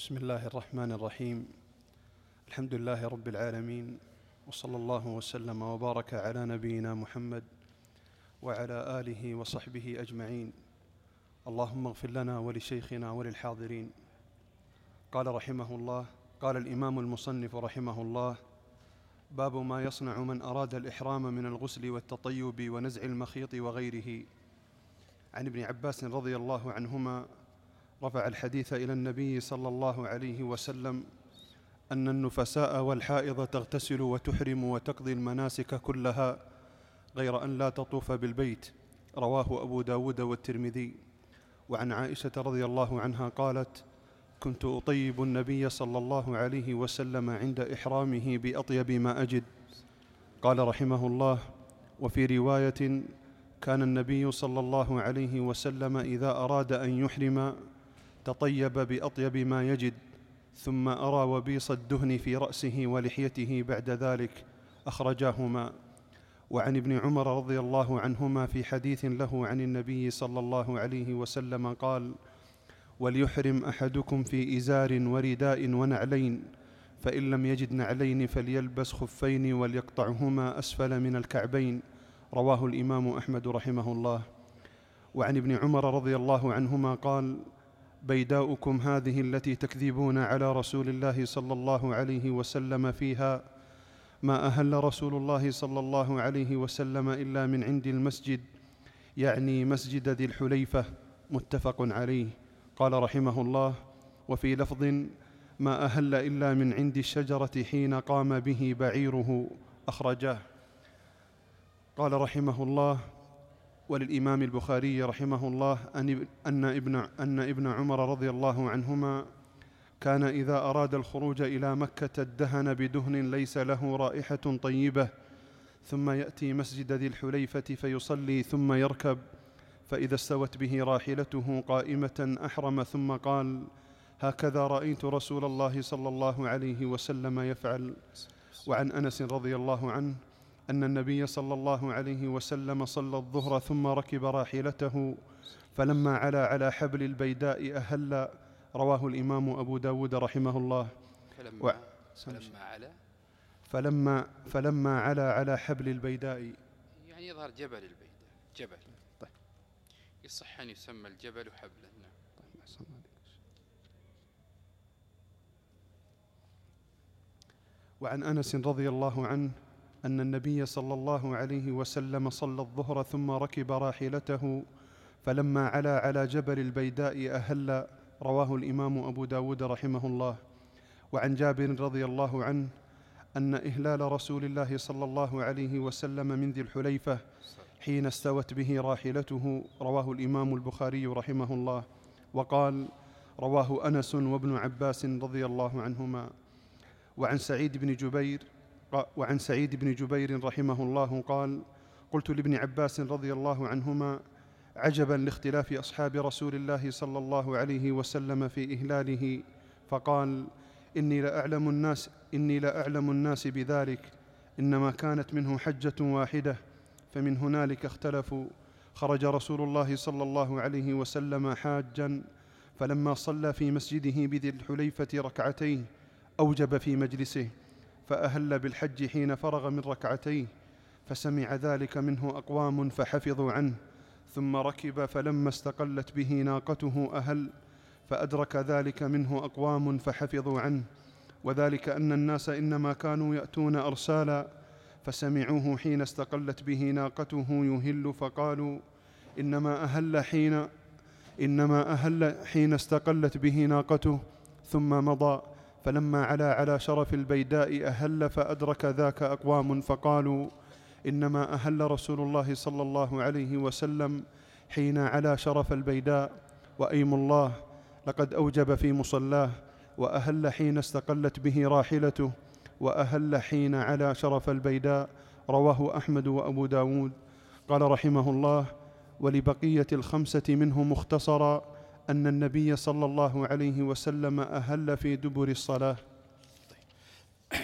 بسم الله الرحمن الرحيم. الحمد لله رب العالمين وصلى الله وسلم وبارك على نبينا محمد وعلى آله وصحبه أجمعين. اللهم اغفر لنا ولشيخنا وللحاضرين. قال رحمه الله قال الإمام المصنف رحمه الله باب ما يصنع من أراد الإحرام من الغسل والتطيب ونزع المخيط وغيره. عن ابن عباس رضي الله عنهما رفع الحديث إلى النبي صلى الله عليه وسلم أن النفساء والحائض تغتسل وتحرم وتقضي المناسك كلها غير أن لا تطوف بالبيت. رواه أبو داود والترمذي. وعن عائشة رضي الله عنها قالت كنت أطيب النبي صلى الله عليه وسلم عند إحرامه بأطيب ما أجد. قال رحمه الله وفي رواية كان النبي صلى الله عليه وسلم إذا أراد أن يحرم تطيب بأطيب ما يجد ثم أرى وبيص الدهن في رأسه ولحيته بعد ذلك أخرجاهما. وعن ابن عمر رضي الله عنهما في حديث له عن النبي صلى الله عليه وسلم قال وليحرم أحدكم في إزار ورداء ونعلين فإن لم يجد نعلين فليلبس خفين وليقطعهما أسفل من الكعبين. رواه الإمام أحمد رحمه الله. وعن ابن عمر رضي الله عنهما قال بيداؤكم هذه التي تكذبون على رسول الله صلى الله عليه وسلم فيها. ما أهل رسول الله صلى الله عليه وسلم إلا من عند المسجد يعني مسجد ذي الحليفة متفق عليه. قال رحمه الله وفي لفظ ما أهل إلا من عند الشجرة حين قام به بعيره اخرجاه قال رحمه الله وللإمام البخاري رحمه الله أن إبن أن إبن عمر رضي الله عنهما كان إذا أراد الخروج إلى مكة ادهن بدهن ليس له رائحة طيبة ثم يأتي مسجد ذي الحليفة فيصلي ثم يركب فإذا استوت به راحلته قائمة أحرم ثم قال هكذا رأيت رسول الله صلى الله عليه وسلم يفعل وعن أنس رضي الله عنه أن النبي صلى الله عليه وسلم صلى الظهر ثم ركب راحلته فلما علا على حبل البيداء أهل رواه الإمام أبو داود رحمه الله. فلما و... فلما على فلما فلما علا على حبل البيداء. يعني يظهر جبل البيداء. جبل. طيب. يصح أن يسمى الجبل حبلا. نعم. طيب عليك. وعن أنس رضي الله عنه أن النبي صلى الله عليه وسلم صلى الظهر ثم ركب راحلته فلما علا على جبل البيداء أهل رواه الإمام أبو داود رحمه الله. وعن جابر رضي الله عنه أن إهلال رسول الله صلى الله عليه وسلم من ذي الحليفة حين استوت به راحلته رواه الإمام البخاري رحمه الله. وقال رواه أنس وابن عباس رضي الله عنهما. وعن سعيد بن جبير وعن سعيد بن جبير رحمه الله قال قلت لابن عباس رضي الله عنهما عجبا لاختلاف أصحاب رسول الله صلى الله عليه وسلم في إهلاله فقال إني لاعلم الناس إني لاعلم الناس بذلك إنما كانت منه حجة واحدة فمن هنالك اختلفوا خرج رسول الله صلى الله عليه وسلم حاجا فلما صلى في مسجده بذي الحليفة ركعتين أوجب في مجلسه فأهل بالحج حين فرغ من ركعتيه فسمع ذلك منه أقوام فحفظوا عنه ثم ركب فلما استقلت به ناقته أهل فأدرك ذلك منه أقوام فحفظوا عنه. وذلك أن الناس إنما كانوا يأتون أرسالا فسمعوه حين استقلت به ناقته يهل فقالوا إنما أهل حين إنما أهل حين استقلت به ناقته ثم مضى. فلما علا على شرف البيداء أهل فأدرك ذاك أقوام فقالوا إنما أهل رسول الله صلى الله عليه وسلم حين علا شرف البيداء وأيم الله لقد أوجب في مصلاه وأهل حين استقلت به راحلته وأهل حين علا شرف البيداء رواه أحمد وأبو داود. قال رحمه الله ولبقية الخمسة منه مختصرا أن النبي صلى الله عليه وسلم أهل في دبر الصلاة.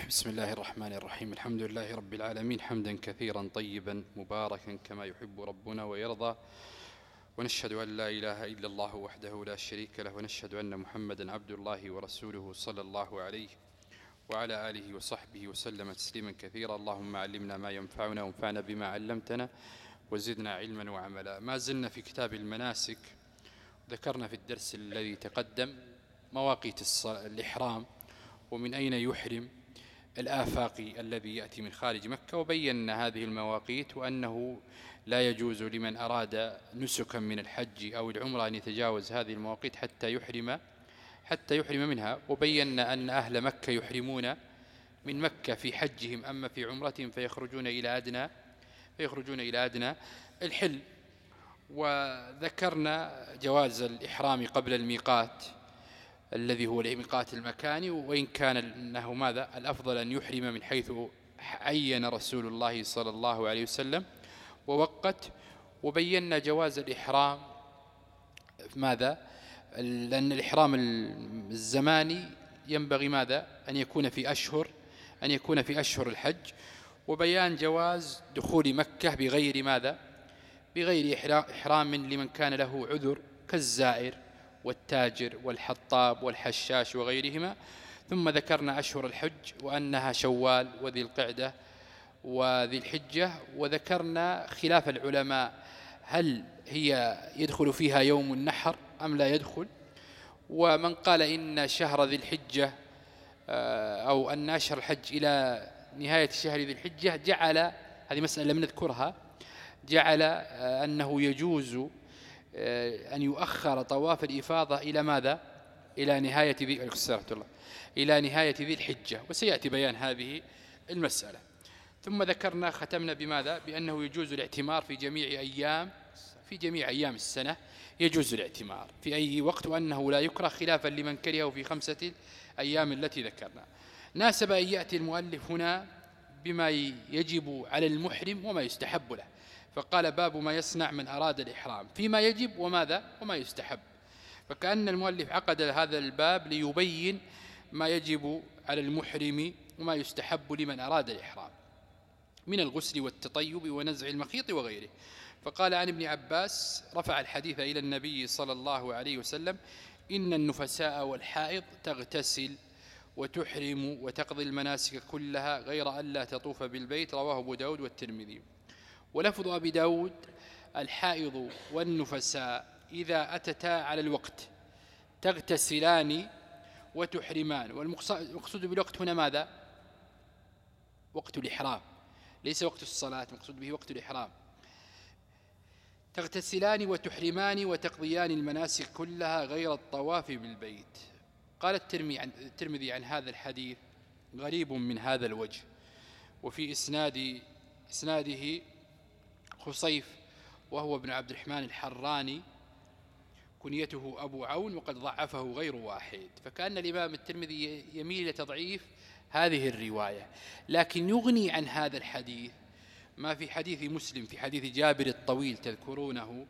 بسم الله الرحمن الرحيم. الحمد لله رب العالمين. حمدا كثيرا طيبا مباركا كما يحب ربنا ويرضى. ونشهد أن لا إله إلا الله وحده لا شريك له. ونشهد أن محمدا عبد الله ورسوله صلى الله عليه وعلى آله وصحبه وسلم تسليما كثيرا. اللهم علمنا ما ينفعنا وانفعنا بما علمتنا وزدنا علما وعملا. ما زلنا في كتاب المناسك. ذكرنا في الدرس الذي تقدم مواقيت الإحرام ومن أين يحرم الآفاقي الذي يأتي من خارج مكة وبينا هذه المواقيت وأنه لا يجوز لمن أراد نسكا من الحج أو العمرة أن يتجاوز هذه المواقيت حتى يحرم حتى يحرم منها. وبينا أن أهل مكة يحرمون من مكة في حجهم أما في عمرتهم فيخرجون إلى أدنى فيخرجون إلى أدنى الحل. وذكرنا جواز الإحرام قبل الميقات الذي هو الميقات المكاني وإن كان أنه ماذا؟ الأفضل أن يحرم من حيث عين رسول الله صلى الله عليه وسلم ووقت. وبينا جواز الإحرام ماذا؟ لأن الإحرام الزماني ينبغي ماذا؟ أن يكون في أشهر أن يكون في أشهر الحج. وبيان جواز دخول مكة بغير ماذا؟ بغير إحرام لمن كان له عذر كالزائر والتاجر والحطاب والحشاش وغيرهما. ثم ذكرنا أشهر الحج وأنها شوال وذي القعدة وذي الحجة. وذكرنا خلاف العلماء هل هي يدخل فيها يوم النحر أم لا يدخل؟ ومن قال إن شهر ذي الحجة آه، أو أن أشهر الحج إلى نهاية شهر ذي الحجة جعل هذه مسألة لم نذكرها جعل آه، أنه يجوز آه، أن يؤخر طواف الإفاضة إلى ماذا؟ إلى نهاية ذي الله. إلى نهاية ذي الحجة. وسيأتي بيان هذه المسألة. ثم ذكرنا ختمنا بماذا؟ بأنه يجوز الاعتمار في جميع أيام في جميع أيام السنة يجوز الاعتمار. في أي وقت وأنه لا يكره خلافا لمن كرهه في خمسة أيام التي ذكرنا. ناسب أن يأتي المؤلف هنا بما يجب على المحرم وما يستحب له. فقال باب ما يصنع من أراد الإحرام فيما يجب وماذا؟ وما يستحب. فكأن المؤلف عقد هذا الباب ليبين ما يجب على المحرم وما يستحب لمن أراد الإحرام من الغسل والتطيب ونزع المخيط وغيره. فقال عن ابن عباس رفع الحديث إلى النبي صلى الله عليه وسلم إن النفساء والحائض تغتسل وتحرم وتقضي المناسك كلها غير أن لا تطوف بالبيت رواه أبو داود والترمذي. ولفظ أبي داود الحائض والنفساء إذا أتتا على الوقت تغتسلان وتحرمان. والمقصود بالوقت هنا ماذا؟ وقت الإحرام. ليس وقت الصلاة المقصود به وقت الإحرام. تغتسلان وتحرمان وتقضيان المناسك كلها غير الطواف بالبيت. قال الترمذي عن هذا الحديث غريب من هذا الوجه. وفي إسناد إسناده خصيف وهو ابن عبد الرحمن الحراني كنيته أبو عون وقد ضعفه غير واحد. فكأن الإمام الترمذي يميل إلى تضعيف هذه الرواية. لكن يغني عن هذا الحديث ما في حديث مسلم في حديث جابر الطويل تذكرونه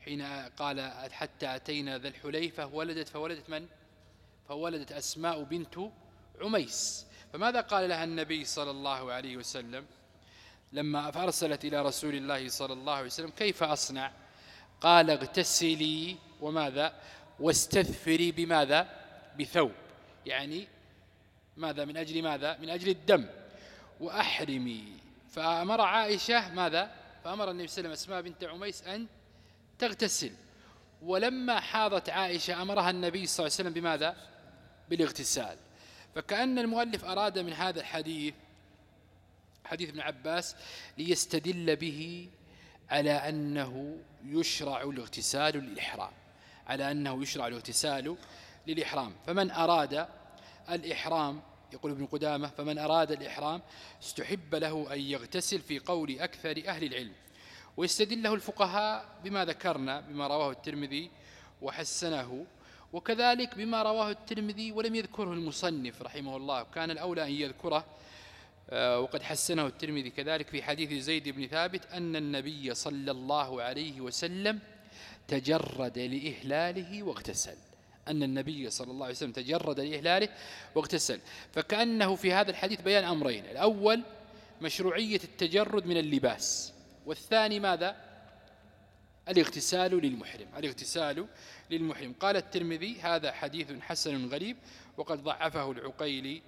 حين قال حتى أتينا ذا الحليفة ولدت فولدت من؟ فولدت أسماء بنت عميس. فماذا قال لها النبي صلى الله عليه وسلم؟ لما فأرسلت إلى رسول الله صلى الله عليه وسلم كيف أصنع؟ قال اغتسلي وماذا؟ واستثفري بماذا؟ بثوب. يعني ماذا؟ من أجل ماذا؟ من أجل الدم. وأحرمي. فأمر عائشة ماذا؟ فأمر النبي صلى الله عليه وسلم أسماء بنت عميس أن تغتسل. ولما حاضت عائشة أمرها النبي صلى الله عليه وسلم بماذا؟ بالإغتسال. فكأن المؤلف أراد من هذا الحديث حديث ابن عباس ليستدل به على أنه يشرع الاغتسال للإحرام على أنه يشرع الاغتسال للإحرام. فمن أراد الإحرام يقول ابن قدامة فمن أراد الإحرام استحب له أن يغتسل في قول أكثر أهل العلم. ويستدل له الفقهاء بما ذكرنا بما رواه الترمذي وحسنه وكذلك بما رواه الترمذي ولم يذكره المصنف رحمه الله. كان الأولى أن يذكره وقد حسنه الترمذي كذلك في حديث زيد بن ثابت أن النبي صلى الله عليه وسلم تجرد لإهلاله واغتسل. أن النبي صلى الله عليه وسلم تجرد لإهلاله واغتسل. فكأنه في هذا الحديث بيان أمرين. الأول مشروعية التجرد من اللباس. والثاني ماذا؟ الاغتسال للمحرم. الاغتسال للمحرم. قال الترمذي هذا حديث حسن غريب وقد ضعفه العقيلي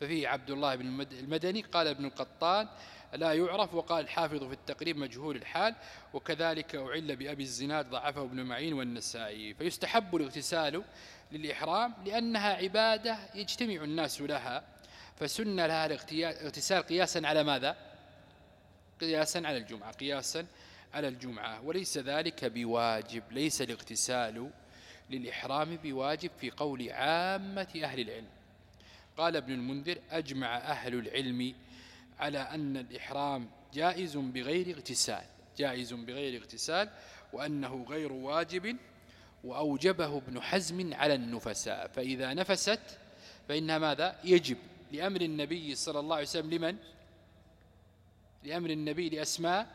ففيه عبد الله بن المدني قال ابن القطان لا يعرف وقال الحافظ في التقريب مجهول الحال وكذلك أعل بأبي الزناد ضعفه ابن معين والنسائي. فيستحب الاغتسال للإحرام لأنها عبادة يجتمع الناس لها. فسن لها الاغتسال قياسا على ماذا؟ قياسا على الجمعة قياسا على الجمعة. وليس ذلك بواجب ليس الاغتسال للإحرام بواجب في قول عامة أهل العلم. قال ابن المنذر أجمع أهل العلم على أن الإحرام جائز بغير اغتسال جائز بغير اغتسال وأنه غير واجب وأوجبه ابن حزم على النفساء. فإذا نفست فإنها ماذا؟ يجب لأمر النبي صلى الله عليه وسلم لمن؟ لأمر النبي لأسماء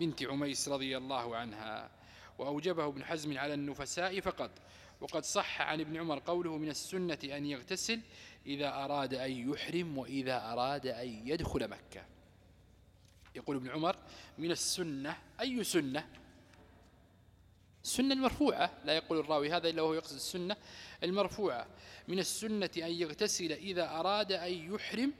بنت عميس رضي الله عنها. وأوجبه ابن حزم على النفساء فقط. وقد صح عن ابن عمر قوله من السنة أن يغتسل إذا أراد أن يحرم وإذا أراد أن يدخل مكة. يقول ابن عمر من السنة أي سنة؟ السنة المرفوعة لا يقول الراوي هذا إلا وهو يقصد السنة المرفوعة. من السنة أن يغتسل إذا أراد أن يحرم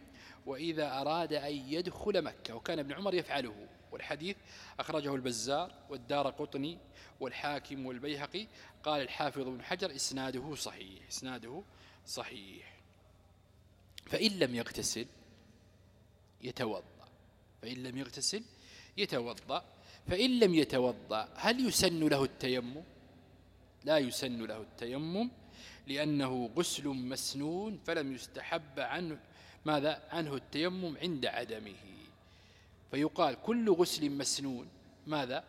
وإذا أراد أن يدخل مكة وكان ابن عمر يفعله. والحديث أخرجه البزار والدار قطني والحاكم والبيهقي قال الحافظ بن حجر إسناده صحيح إسناده صحيح. فإن لم يغتسل يتوضأ فإن لم يغتسل يتوضأ فإن لم يتوضأ هل يسن له التيمم؟ لا يسن له التيمم لأنه غسل مسنون فلم يستحب عنه ماذا؟ عنه التيمم عند عدمه. فيقال كل غسل مسنون. ماذا؟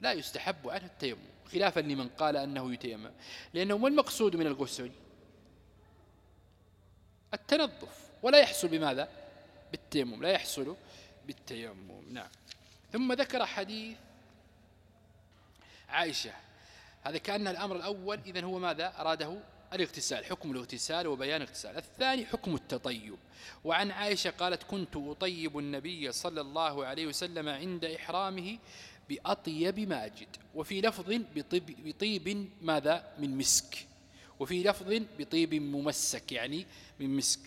لا يستحب عنه التيمم خلافا لمن قال أنه يتيمم. لأنه ما المقصود من الغسل؟ التنظف. ولا يحصل بماذا؟ بالتيمم. لا يحصل بالتيمم. نعم. ثم ذكر حديث عائشة. هذا كأن الأمر الأول إذن هو ماذا؟ أراده الاغتسال حكم الاغتسال وبيان الاغتسال الثاني حكم التطيب. وعن عائشة قالت كنت أطيب النبي صلى الله عليه وسلم عند إحرامه بأطيب ماجد وفي لفظ بطيب, بطيب ماذا؟ من مسك. وفي لفظ بطيب ممسك يعني من مسك.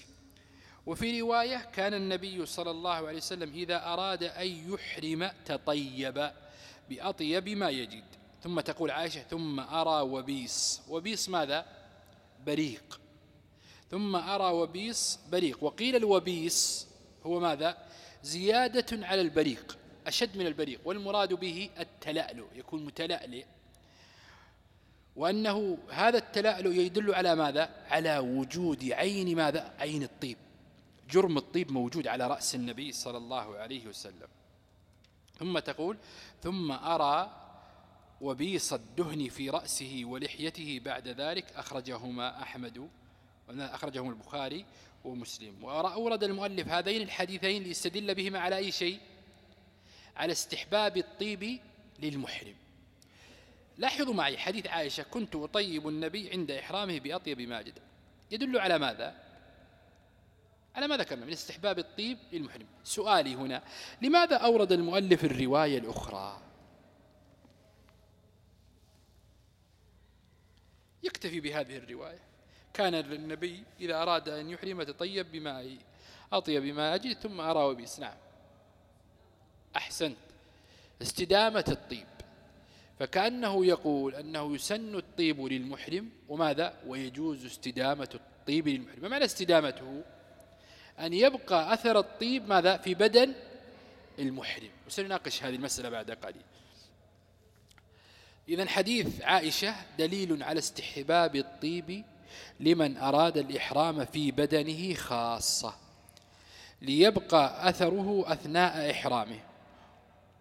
وفي رواية كان النبي صلى الله عليه وسلم إذا أراد أن يحرم تطيب بأطيب ما يجد. ثم تقول عائشة ثم أرى وبيس وبيس ماذا؟ بريق. ثم أرى وبيس بريق. وقيل الوبيس هو ماذا؟ زيادة على البريق أشد من البريق. والمراد به التلألؤ يكون متلألئ. وأنه هذا التلألؤ يدل على ماذا؟ على وجود عين ماذا؟ عين الطيب. جرم الطيب موجود على رأس النبي صلى الله عليه وسلم. ثم تقول ثم أرى وبيص الدهن في رأسه ولحيته بعد ذلك أخرجهما أحمد أخرجهما البخاري ومسلم. وأورد المؤلف هذين الحديثين ليستدل بهما على أي شيء؟ على استحباب الطيب للمحرم. لاحظوا معي حديث عائشة كنت أطيب النبي عند إحرامه بأطيب ماجد. يدل على ماذا؟ على ما ذكرنا من استحباب الطيب للمحرم. سؤالي هنا لماذا أورد المؤلف الرواية الأخرى؟ يكتفي بهذه الرواية. كان النبي إذا أراد أن يحرم تطيب بماء أطيب بما أجد ثم أرى وبيس نعم أحسنت. استدامة الطيب. فكأنه يقول أنه يسن الطيب للمحرم وماذا؟ ويجوز استدامة الطيب للمحرم. ما معنى استدامته؟ أن يبقى أثر الطيب ماذا؟ في بدن المحرم. وسنناقش هذه المسألة بعد قليل. إذا حديث عائشة دليل على استحباب الطيب لمن أراد الإحرام في بدنه خاصة ليبقى أثره أثناء إحرامه.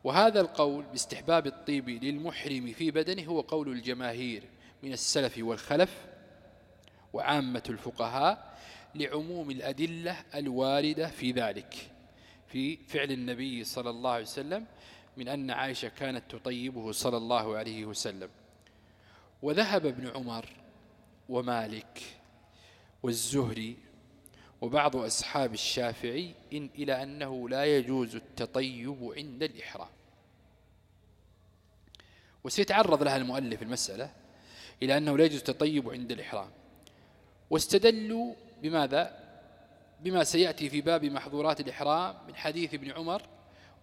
وهذا القول باستحباب الطيب للمحرم في بدنه هو قول الجماهير من السلف والخلف وعامة الفقهاء لعموم الأدلة الواردة في ذلك في فعل النبي صلى الله عليه وسلم من أن عائشة كانت تطيبه صلى الله عليه وسلم. وذهب ابن عمر ومالك والزهري وبعض أصحاب الشافعي إن إلى أنه لا يجوز التطيب عند الإحرام. وسيتعرض لها المؤلف المسألة إلى أنه لا يجوز التطيب عند الإحرام. واستدلوا بماذا؟ بما سيأتي في باب محظورات الإحرام من حديث ابن عمر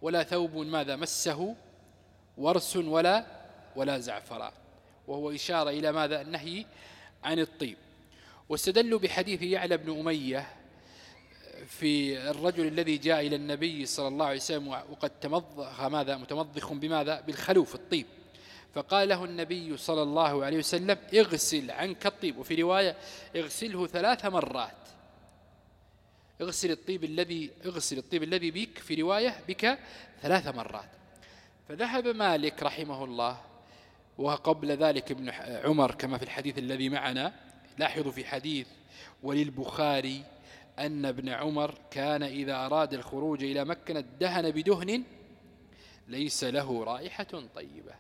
ولا ثوب ماذا مسه ورس ولا ولا زعفران. وهو إشارة إلى ماذا؟ النهي عن الطيب. واستدلوا بحديث يعلى بن أمية في الرجل الذي جاء إلى النبي صلى الله عليه وسلم وقد تمضخ ماذا؟ متمضخ بماذا؟ بالخلوف الطيب. فقال له النبي صلى الله عليه وسلم اغسل عنك الطيب. وفي رواية اغسله ثلاث مرات. اغسل الطيب الذي اغسل الطيب الذي بك في رواية بك ثلاث مرات. فذهب مالك رحمه الله وقبل ذلك ابن عمر كما في الحديث الذي معنا لاحظوا في حديث وللبخاري أن ابن عمر كان إذا أراد الخروج إلى مكة ادهن بدهن ليس له رائحة طيبة.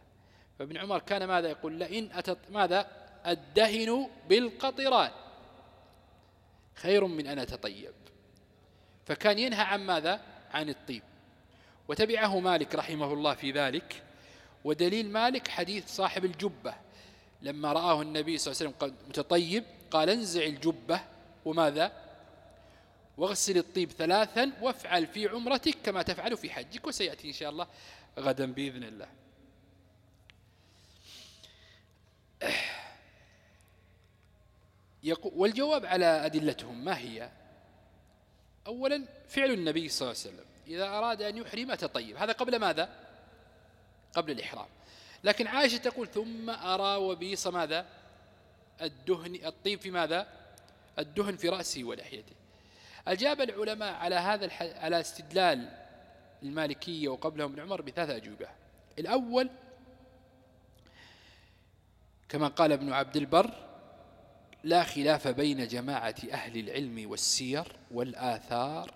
فابن عمر كان ماذا يقول؟ لئن أتط ماذا؟ الدهن بالقطران. خير من أن أتطيب. فكان ينهى عن ماذا؟ عن الطيب. وتبعه مالك رحمه الله في ذلك ودليل مالك حديث صاحب الجبة. لما رآه النبي صلى الله عليه وسلم متطيب قال انزع الجبة. وماذا؟ واغسل الطيب ثلاثا وافعل في عمرتك كما تفعل في حجك وسيأتي إن شاء الله غدا بإذن الله. والجواب على أدلتهم ما هي؟ أولا فعل النبي صلى الله عليه وسلم. إذا أراد أن يحرم تطيب هذا قبل ماذا؟ قبل الإحرام. لكن عائشة تقول ثم أرى وبيص ماذا؟ الدهن الطيب في ماذا؟ الدهن في رأسه ولحيته. أجاب العلماء على هذا على استدلال المالكية وقبلهم ابن عمر بثلاث أجوبة. الأول كما قال ابن عبد البر لا خلاف بين جماعة أهل العلم والسير والآثار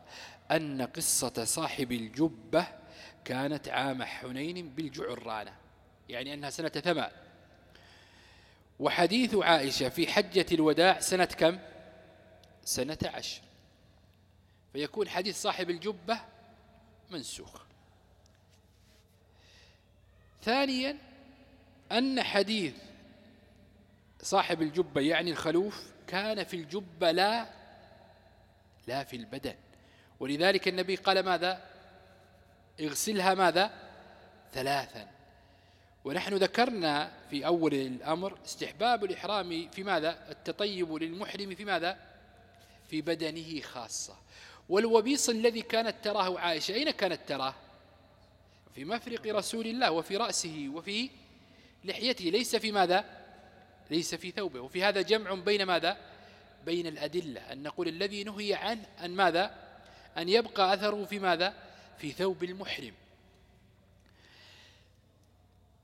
أن قصة صاحب الجبة كانت عام حنين بالجعرانة يعني أنها سنة ثمان. وحديث عائشة في حجة الوداع سنة كم؟ سنة عشر. فيكون حديث صاحب الجبة منسوخ. ثانيا أن حديث صاحب الجبة يعني الخلوف كان في الجبة لا لا في البدن. ولذلك النبي قال ماذا؟ اغسلها ماذا؟ ثلاثا. ونحن ذكرنا في أول الأمر استحباب الإحرام في ماذا؟ التطيب للمحرم في ماذا؟ في بدنه خاصة. والوبيص الذي كانت تراه عائشة أين كانت تراه؟ في مفرق رسول الله وفي رأسه وفي لحيته. ليس في ماذا؟ ليس في ثوبه. وفي هذا جمع بين ماذا؟ بين الأدلة. أن نقول الذي نهي عنه أن ماذا؟ أن يبقى أثره في ماذا؟ في ثوب المحرم.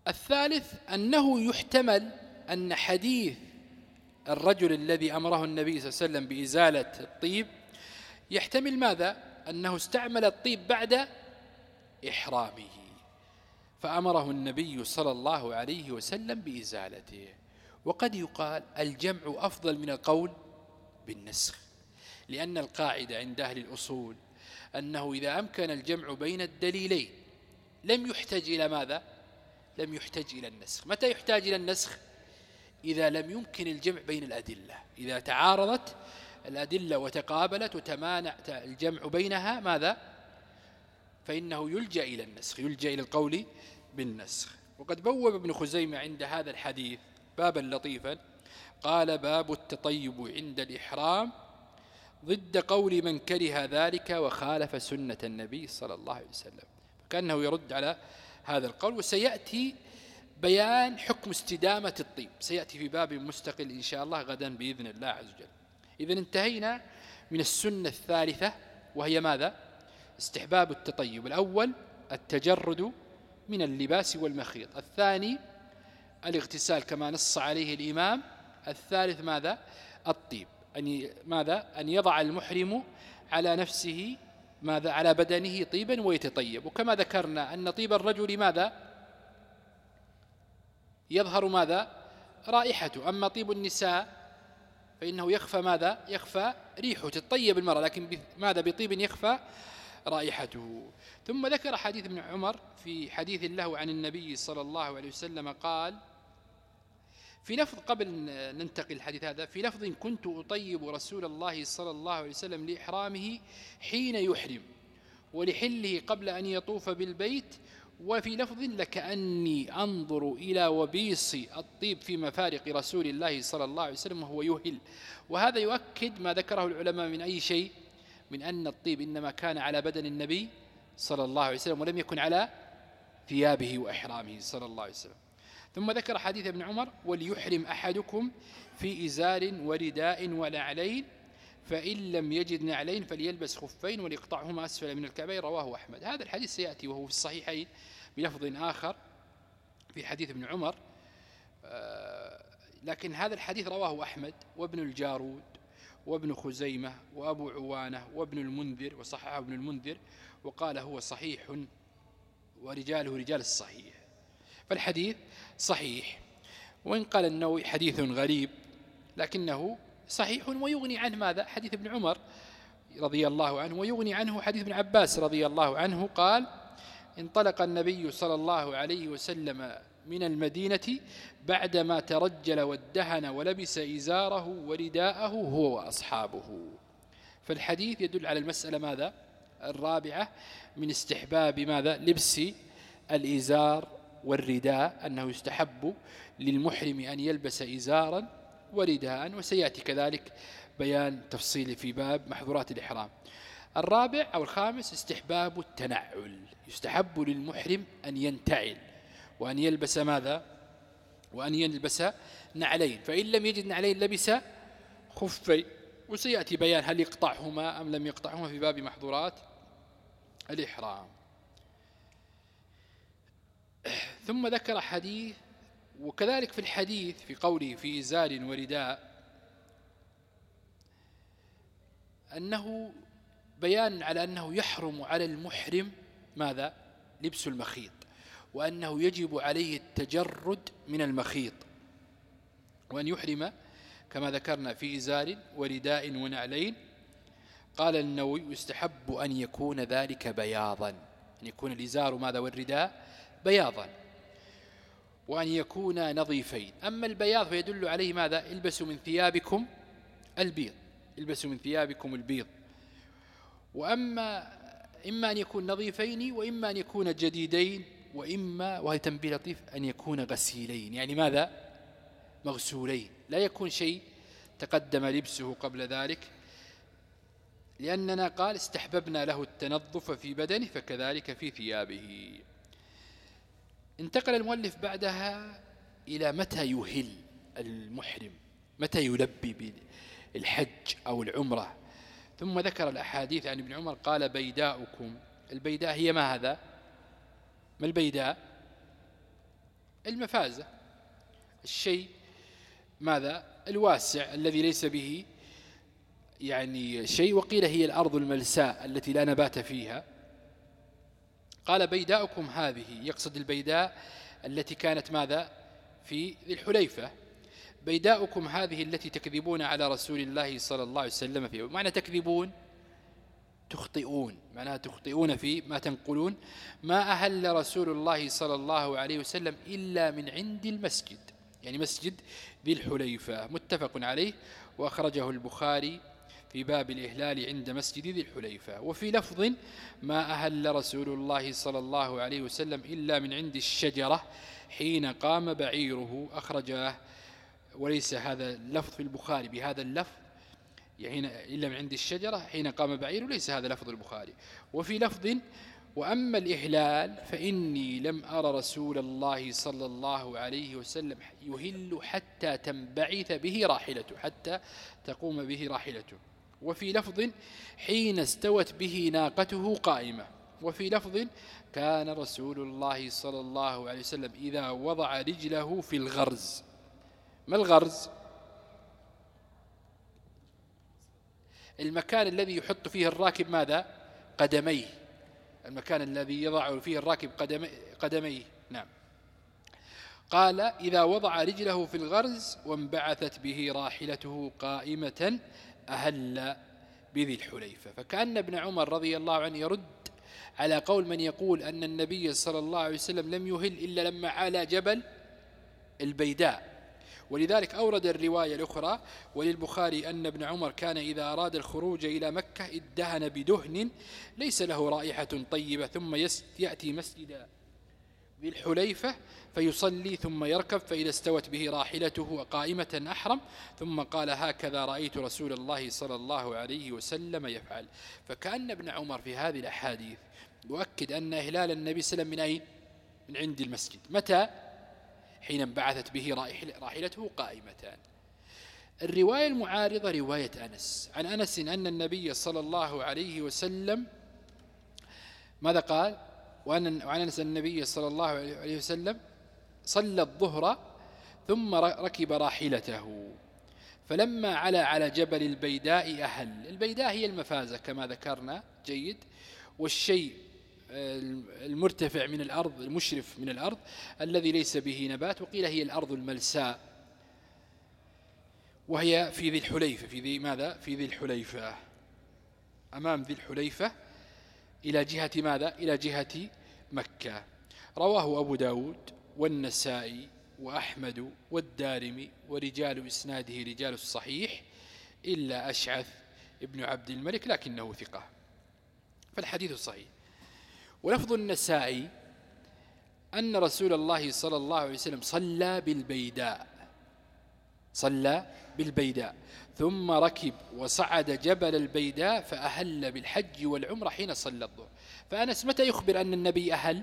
الثالث أنه يحتمل أن حديث الرجل الذي أمره النبي صلى الله عليه وسلم بإزالة الطيب يحتمل ماذا؟ أنه استعمل الطيب بعد إحرامه فأمره النبي صلى الله عليه وسلم بإزالته. وقد يقال الجمع أفضل من القول بالنسخ لأن القاعدة عند أهل الأصول أنه إذا أمكن الجمع بين الدليلين لم يحتج إلى ماذا؟ لم يحتج إلى النسخ. متى يحتاج إلى النسخ؟ إذا لم يمكن الجمع بين الأدلة. إذا تعارضت الأدلة وتقابلت وتمانع الجمع بينها ماذا؟ فإنه يلجأ إلى النسخ يلجأ إلى القول بالنسخ. وقد بوب ابن خزيمة عند هذا الحديث بابا لطيفا قال باب التطيب عند الإحرام ضد قول من كره ذلك وخالف سنة النبي صلى الله عليه وسلم. كأنه يرد على هذا القول وسيأتي بيان حكم استدامة الطيب. سيأتي في باب مستقل إن شاء الله غدا بإذن الله عز وجل. إذا انتهينا من السنة الثالثة وهي ماذا؟ استحباب التطيب. الأول التجرد من اللباس والمخيط. الثاني الاغتسال كما نص عليه الإمام. الثالث ماذا؟ الطيب. أن ماذا؟ أن يضع المحرم على نفسه ماذا؟ على بدنه طيبا ويتطيب. وكما ذكرنا أن طيب الرجل ماذا؟ يظهر ماذا؟ رائحته. أما طيب النساء فإنه يخفى ماذا؟ يخفى ريحه تطيب المرأة. لكن ماذا؟ بطيب يخفى رائحته. ثم ذكر حديث ابن عمر في حديث له عن النبي صلى الله عليه وسلم قال في لفظ قبل ننتقل الحديث هذا في لفظ كنت أطيب رسول الله صلى الله عليه وسلم لإحرامه حين يحرم ولحله قبل أن يطوف بالبيت وفي لفظ لكأني أنظر إلى وبيص الطيب في مفارق رسول الله صلى الله عليه وسلم وهو يهل. وهذا يؤكد ما ذكره العلماء من أي شيء؟ من أن الطيب إنما كان على بدن النبي صلى الله عليه وسلم ولم يكن على ثيابه وإحرامه صلى الله عليه وسلم. ثم ذكر حديث ابن عمر وليحرم أحدكم في إزار ورداء ونعلين فإن لم يجد نعلين فليلبس خفين وليقطعهما أسفل من الكعبين. رواه أحمد. هذا الحديث سيأتي وهو في الصحيحين بلفظ آخر في حديث ابن عمر. آه، لكن هذا الحديث رواه أحمد وابن الجارود وابن خزيمة وأبو عوانة وابن المنذر وصححه ابن المنذر وقال هو صحيح ورجاله رجال الصحيح. فالحديث صحيح. وإن قال النووي حديث غريب لكنه صحيح ويغني عنه ماذا؟ حديث ابن عمر رضي الله عنه ويغني عنه حديث ابن عباس رضي الله عنه قال انطلق النبي صلى الله عليه وسلم من المدينة بعدما ترجل وادهن ولبس إزاره ورداءه هو وأصحابه. فالحديث يدل على المسألة ماذا؟ الرابعة من استحباب ماذا؟ لبس الإزار والرداء أنه يستحب للمحرم أن يلبس إزارا ورداء وسيأتي كذلك بيان تفصيلي في باب محظورات الإحرام. الرابع أو الخامس استحباب التنعل. يستحب للمحرم أن ينتعل. وأن يلبس ماذا؟ وأن يلبس نعلين. فإن لم يجد نعلين لبس خفي. وسيأتي بيان هل يقطعهما أم لم يقطعهما في باب محظورات الإحرام. ثم ذكر حديث وكذلك في الحديث في قوله في إزار ورداء أنه بيان على أنه يحرم على المحرم ماذا؟ لبس المخيط وأنه يجب عليه التجرد من المخيط وأن يحرم كما ذكرنا في إزار ورداء ونعلين. قال النووي يستحب أن يكون ذلك بياضا أن يكون الإزار ماذا والرداء؟ بياضا وأن يكونا نظيفين. أما البياض فيدل عليه ماذا؟ البسوا من ثيابكم البيض. البسوا من ثيابكم البيض. وأما إما أن يكون نظيفين وإما أن يكون جديدين وإما وهي تنبيه لطيف أن يكون غسيلين. يعني ماذا؟ مغسولين. لا يكون شيء تقدم لبسه قبل ذلك. لأننا قال استحببنا له التنظف في بدنه فكذلك في ثيابه. انتقل المؤلف بعدها إلى متى يهل المحرم متى يلبي بالحج أو العمرة. ثم ذكر الأحاديث عن ابن عمر قال بيداؤكم. البيداء هي ما هذا؟ ما البيداء؟ المفازة. الشيء ماذا؟ الواسع الذي ليس به يعني شيء وقيل هي الأرض الملساء التي لا نبات فيها. قال بيداؤكم هذه يقصد البيداء التي كانت ماذا؟ في ذي الحليفة. بيداؤكم هذه التي تكذبون على رسول الله صلى الله عليه وسلم فيه معنى تكذبون تخطئون. معناها تخطئون في ما تنقلون. ما أهل رسول الله صلى الله عليه وسلم إلا من عند المسجد. يعني مسجد ذي الحليفة. متفق عليه. وأخرجه البخاري في باب الإهلال عند مسجد ذي الحليفة. وفي لفظ ما أهل رسول الله صلى الله عليه وسلم إلا من عند الشجرة حين قام بعيره أخرجه وليس هذا اللفظ في البخاري بهذا اللفظ يعني إلا من عند الشجرة حين قام بعيره ليس هذا لفظ البخاري. وفي لفظ وأما الإهلال فإني لم أرى رسول الله صلى الله عليه وسلم يهل حتى تنبعث به راحلته حتى تقوم به راحلته. وفي لفظ حين استوت به ناقته قائمة. وفي لفظ كان رسول الله صلى الله عليه وسلم إذا وضع رجله في الغرز. ما الغرز؟ المكان الذي يحط فيه الراكب ماذا؟ قدميه. المكان الذي يضع فيه الراكب قدميه. نعم. قال إذا وضع رجله في الغرز وانبعثت به راحلته قائمة أهل بذي الحليفة. فكأن ابن عمر رضي الله عنه يرد على قول من يقول أن النبي صلى الله عليه وسلم لم يهل إلا لما علا جبل البيداء. ولذلك أورد الرواية الأخرى وللبخاري أن ابن عمر كان إذا أراد الخروج إلى مكة ادهن بدهن ليس له رائحة طيبة ثم يأتي مسجد ذي الحليفة فيصلي ثم يركب فإذا استوت به راحلته قائمة أحرم ثم قال هكذا رأيت رسول الله صلى الله عليه وسلم يفعل. فكأن ابن عمر في هذه الأحاديث يؤكد أن إهلال النبي صلى الله عليه وسلم من أين؟ من عند المسجد. متى؟ حين انبعثت به راحلته قائمتان. الرواية المعارضة رواية أنس. عن أنس أن النبي صلى الله عليه وسلم ماذا قال؟ وعن أنس النبي صلى الله عليه وسلم صلى الظهر ثم ركب راحلته. فلما علا على جبل البيداء أهل. البيداء هي المفازة كما ذكرنا جيد. والشيء المرتفع من الأرض المشرف من الأرض الذي ليس به نبات وقيل هي الأرض الملساء. وهي في ذي الحليفة. في ذي ماذا؟ في ذي الحليفة. أمام ذي الحليفة إلى جهة ماذا؟ إلى جهة مكة. رواه أبو داود والنسائي وأحمد والدارمي ورجال إسناده رجال الصحيح إلا أشعث ابن عبد الملك لكنه ثقة. فالحديث صحيح. ولفظ النسائي أن رسول الله صلى الله عليه وسلم صلى بالبيداء. صلى بالبيداء. ثم ركب وصعد جبل البيداء فأهل بالحج والعمر حين صلى الظهر. فأنس متى يخبر أن النبي أهل؟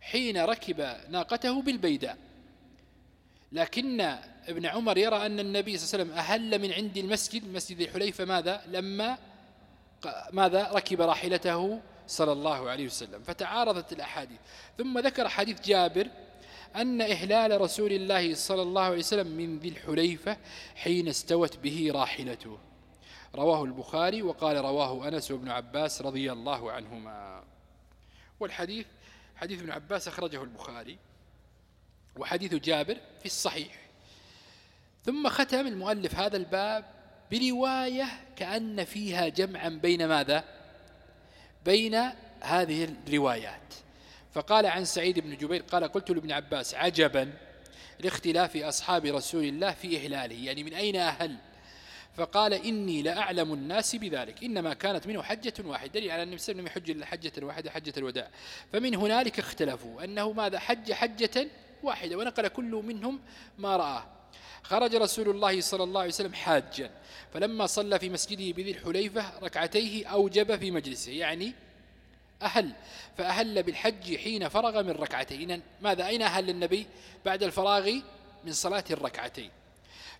حين ركب ناقته بالبيداء. لكن ابن عمر يرى أن النبي صلى الله عليه وسلم أهل من عند المسجد مسجد الحليفة ماذا؟ لما ماذا؟ ركب راحلته صلى الله عليه وسلم. فتعارضت الأحاديث. ثم ذكر حديث جابر أن إحلال رسول الله صلى الله عليه وسلم من ذي الحليفة حين استوت به راحلته. رواه البخاري وقال رواه أنس وابن عباس رضي الله عنهما. والحديث حديث ابن عباس أخرجه البخاري وحديث جابر في الصحيح. ثم ختم المؤلف هذا الباب برواية كأن فيها جمعا بين ماذا؟ بين هذه الروايات. فقال عن سعيد بن جبير قال قلت لابن عباس عجبا لاختلاف أصحاب رسول الله في إهلاله يعني من أين أهل؟ فقال إني لأعلم الناس بذلك إنما كانت منه حجة واحدة دليل على النبي لم يحج إلا حجة واحدة حجة الوداع. فمن هنالك اختلفوا أنه ماذا؟ حج حجة واحدة ونقل كل منهم ما رآه. خرج رسول الله صلى الله عليه وسلم حاجا فلما صلى في مسجده بذي الحليفة ركعتيه أوجب في مجلسه يعني أهل فأهل بالحج حين فرغ من ركعتين. ماذا؟ أين أهل النبي بعد الفراغ من صلاة الركعتين.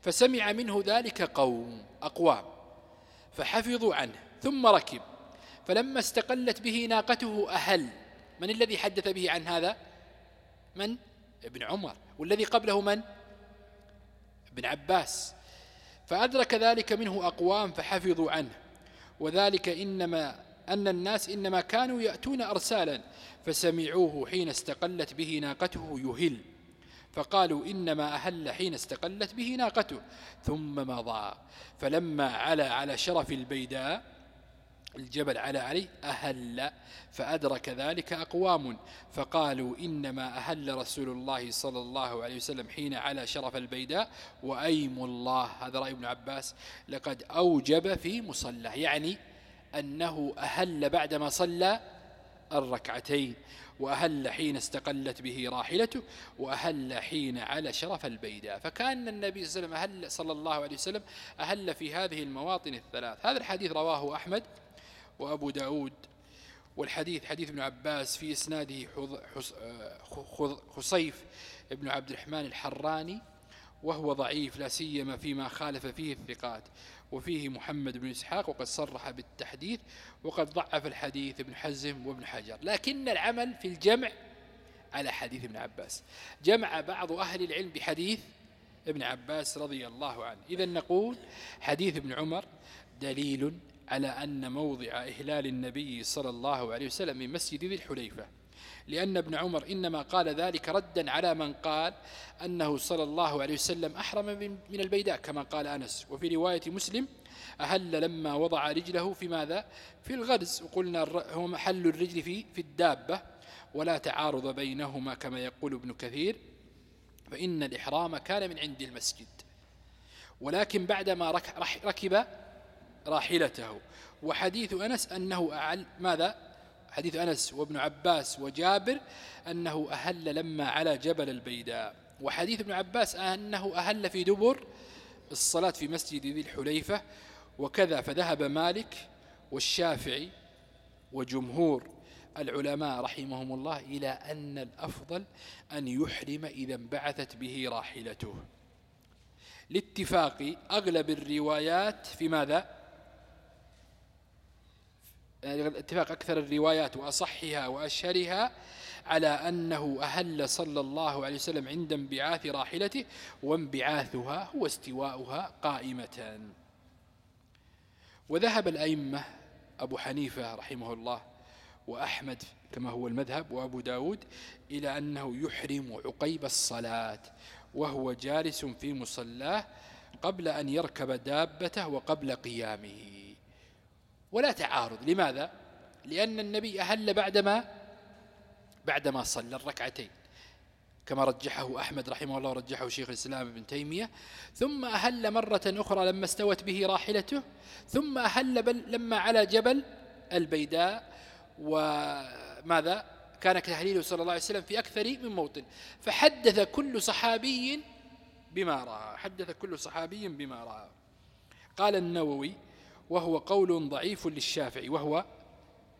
فسمع منه ذلك قوم أقوام فحفظوا عنه ثم ركب. فلما استقلت به ناقته أهل. من الذي حدث به عن هذا؟ من؟ ابن عمر. والذي قبله من؟ ابن عباس. فأدرك ذلك منه أقوام فحفظوا عنه. وذلك إنما أن الناس إنما كانوا يأتون أرسالا فسمعوه حين استقلت به ناقته يهل. فقالوا إنما أهل حين استقلت به ناقته. ثم مضى. فلما علا على شرف البيداء الجبل على عليه أهل فأدرك ذلك أقوام. فقالوا إنما أهل رسول الله صلى الله عليه وسلم حين على شرف البيداء. وأيم الله هذا رأي ابن عباس لقد أوجب في مصلى. يعني أنه أهل بعدما صلى الركعتين وأهل حين استقلت به راحلته وأهل حين على شرف البيداء. فكأن النبي صلى الله عليه وسلم أهل, صلى الله عليه وسلم أهل في هذه المواطن الثلاث. هذا الحديث رواه أحمد وأبو داود والحديث حديث ابن عباس في إسناده خصيف ابن عبد الرحمن الحراني وهو ضعيف لا سيما فيما خالف فيه الثقات. وفيه محمد بن إسحاق وقد صرح بالتحديث وقد ضعف الحديث ابن حزم وابن حجر. لكن العمل في الجمع على حديث ابن عباس. جمع بعض أهل العلم بحديث ابن عباس رضي الله عنه. إذا نقول حديث ابن عمر دليل على أن موضع إهلال النبي صلى الله عليه وسلم من مسجد ذي الحليفة لأن ابن عمر إنما قال ذلك ردا على من قال أنه صلى الله عليه وسلم أحرم من البيداء كما قال أنس. وفي رواية مسلم أهل لما وضع رجله في ماذا؟ في الغرز. وقلنا هو محل الرجل في في الدابة. ولا تعارض بينهما كما يقول ابن كثير. فإن الإحرام كان من عند المسجد. ولكن بعدما ركب راحلته. وحديث أنس أنه أعل ماذا؟ حديث أنس وابن عباس وجابر أنه أهل لما على جبل البيداء. وحديث ابن عباس أنه أهل في دبر الصلاة في مسجد ذي الحليفة وكذا فذهب مالك والشافعي وجمهور العلماء رحمهم الله إلى أن الأفضل أن يحرم إذا انبعثت به راحلته. لاتفاق أغلب الروايات في ماذا؟ يعني اتفاق أكثر الروايات وأصحها وأشهرها على أنه أهل صلى الله عليه وسلم عند انبعاث راحلته وانبعاثها هو استواؤها قائمة. وذهب الأئمة أبو حنيفة رحمه الله وأحمد كما هو المذهب وأبو داود إلى أنه يحرم عقيب الصلاة وهو جالس في مصلاه قبل أن يركب دابته وقبل قيامه. ولا تعارض. لماذا؟ لأن النبي أهل بعدما بعدما صلى الركعتين كما رجحه أحمد رحمه الله ورجحه شيخ الإسلام ابن تيمية. ثم أهل مرة أخرى لما استوت به راحلته. ثم أهل بل لما على جبل البيداء. وماذا؟ كان تهليله صلى الله عليه وسلم في أكثر من موطن. فحدث كل صحابي بما رأى. حدث كل صحابي بما رأى. قال النووي وهو قول ضعيف للشافعي وهو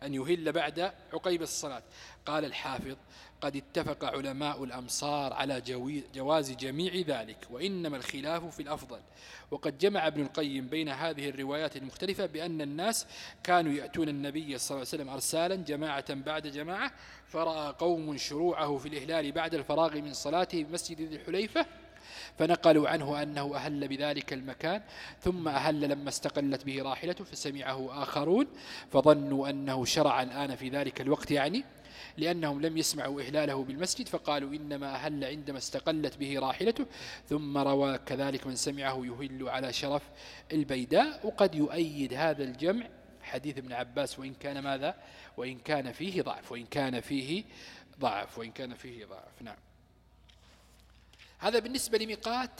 أن يهل بعد عقيب الصلاة. قال الحافظ قد اتفق علماء الأمصار على جواز جميع ذلك وإنما الخلاف في الأفضل. وقد جمع ابن القيم بين هذه الروايات المختلفة بأن الناس كانوا يأتون النبي صلى الله عليه وسلم أرسالا جماعة بعد جماعة فرأى قوم شروعه في الإهلال بعد الفراغ من صلاته بمسجد ذي الحليفة فنقلوا عنه أنه أهل بذلك المكان ثم أهل لما استقلت به راحلته فسمعه آخرون فظنوا أنه شرع الآن في ذلك الوقت يعني لأنهم لم يسمعوا إهلاله بالمسجد فقالوا إنما أهل عندما استقلت به راحلته ثم روى كذلك من سمعه يهل على شرف البيداء وقد يؤيد هذا الجمع حديث ابن عباس وإن كان ماذا؟ وإن كان فيه ضعف وإن كان فيه ضعف وإن كان فيه ضعف نعم. هذا بالنسبة لميقات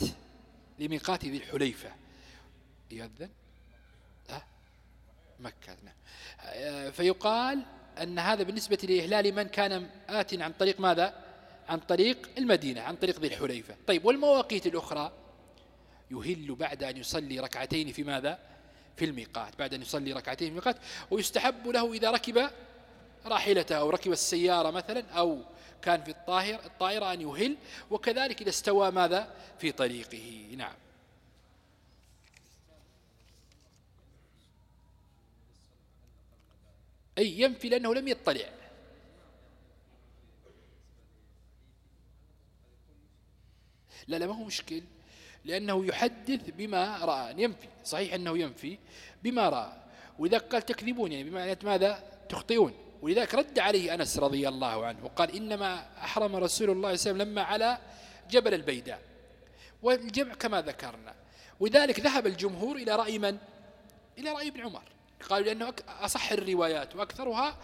لميقات ذي الحليفة. يؤذن؟ مكة نعم. فيقال أن هذا بالنسبة لإهلال من كان آت عن طريق ماذا؟ عن طريق المدينة عن طريق ذي الحليفة. طيب والمواقيت الأخرى؟ يهل بعد أن يصلي ركعتين في ماذا؟ في الميقات بعد أن يصلي ركعتين في الميقات ويستحب له إذا ركب راحلته أو ركب السيارة مثلا أو كان في الطاهر الطائرة أن يهل وكذلك إذا استوى ماذا؟ في طريقه. نعم. أي ينفي لأنه لم يطلع. لا لا ما هو مشكل. لأنه يحدث بما رأى. ينفي. صحيح أنه ينفي بما رأى. وإذا قال تكذبون يعني بمعنى ماذا؟ تخطئون. ولذلك رد عليه أنس رضي الله عنه وقال إنما أحرم رسول الله صلى الله عليه وسلم لما على جبل البيداء. والجمع كما ذكرنا. ولذلك ذهب الجمهور إلى رأي من؟ إلى رأي ابن عمر. قالوا لأنه أصح الروايات وأكثرها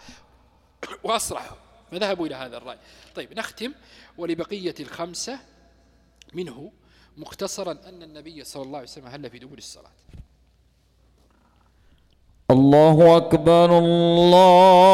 وأصرح فذهبوا إلى هذا الرأي. طيب نختم. ولبقية الخمسة منه مختصرا أن النبي صلى الله عليه وسلم هل في دبر الصلاة. الله أكبر الله